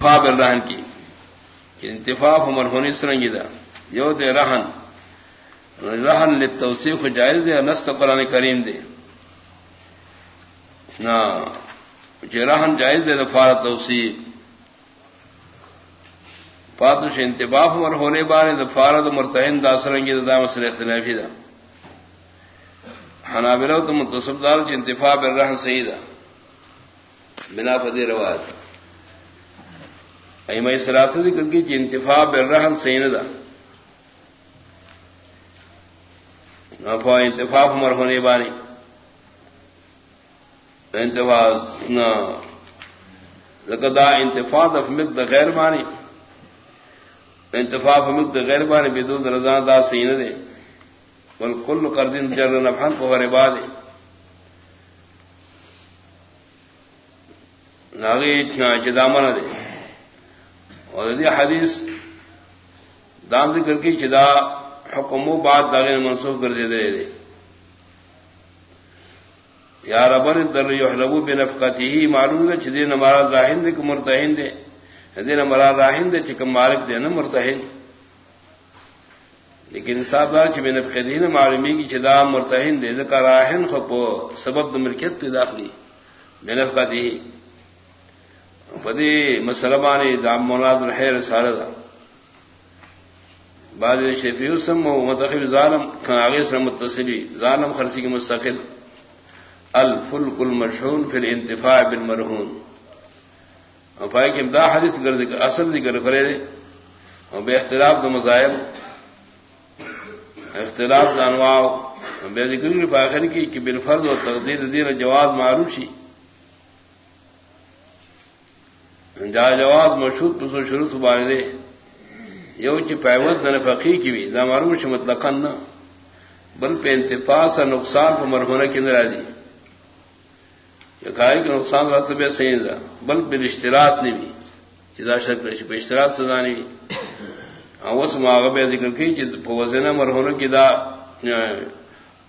Fab الرحن کی۔ انتفاف عمر ہونی سرنگی دا۔ You دے رہن۔ رہن لتوسیق جائز دے نست قرآن کریم دے۔ نا رہن جائز دے دفار توسیق پاتش انتباف عمر ہونے بارے دفارت مرتعین دا سرنگی دا, دا مسئلہ اختلافی دا۔ حنابلہ تو متصب دار جو انتفاع بالرحن صحیح دا۔ بنا فدی رواج۔ ایمئی سراست ذکر کی جی انتفاع بالرحن صحیح نہ دا انتفاق عمر ہونے باری انتفاع دا انتفاق افمد دا غیر مانی انتفاق افمد دا غیر مانی بدون رضا دا صحیح دے۔ بل کل قرض جر نفحن کو غیر باد۔ ناغی چدامن دے۔ اور دی حدیث دام ذکر کی چدا حکم و بات داغے منسوخ کر دے دے دے۔ یا ربر در یحلبو بنفقتی ہی معلوم ہے چدی نمارا راہن دے کہ مرتہن دے۔ دے نمارا راہن دے چکم مالک دے نا مرتہن۔ لیکن صاحب دار چھ بنفقتی ہی معلومی کی چدا مرتہن دے، ذکر راہن خپو سبب دملکت پہ داخلی بنفقتی ہی۔ فدی مسلمان دام مولاد الحیر ساردا بعض شفیع سم و متخب ظالم آگے سے متصلی ظالم خرسی کی مستقل. الفلک المشہون پھر انتفاع بالمرہون افائے کہ امدا حدیث گرد اصل ذکر کرے دے اور بے اختلاف دو مذاہب اختلاف دانواؤ بے ذکر فاخر کی کہ بالفرد و تقدیر دین جواز معروف ہی جا جواز مشہور پسو شروع تو بارے دے یو چی پیوت دن فقی کی بھی دا معلوم چی مطلقا نا بل پہ انتفاع نقصان پہ مرہونہ کی نرازی یہ کہا کہ نقصان رات بے صحیح دا بل پہ اشتراط نہیں بھی جدا شرک رشی پہ اشتراط سزا نہیں بھی اوس ماغب ذکر کی چی وزنہ مرہونہ کی دا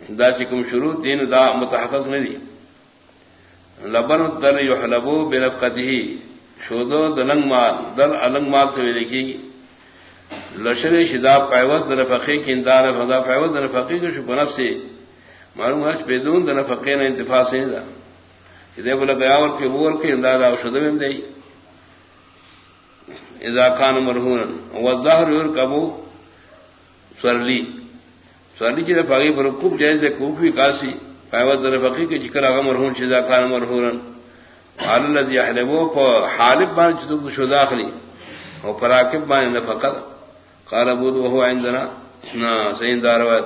دا چکم شروع دین دا متحقق نہیں دی لبن در یحلبو بنفقته شودو دلنگ مال در النگ مال تو لکھی گی لشر شدا پیوت در فقی کی اندار فضا پیوت در فقی کو شپنف سے معلوم ہے بدون در فقی نے انتفاع سے نہیں دا دے بولا گیا اور کہ وہ کے اندازہ شدہ میں دے اذا کان مرہون والظاہر یرکبو سرلی. سرلی چیز فقی پر کوب جائز دے کوفی کاسی. پیوت در فقی کے ذکر اگر مرہون شدا کان مرہون الذي يحلبوا فحالب بان جدو شو داخلي، او پراکب بان نفقد قال ابو وهو عندنا؟ نا داروات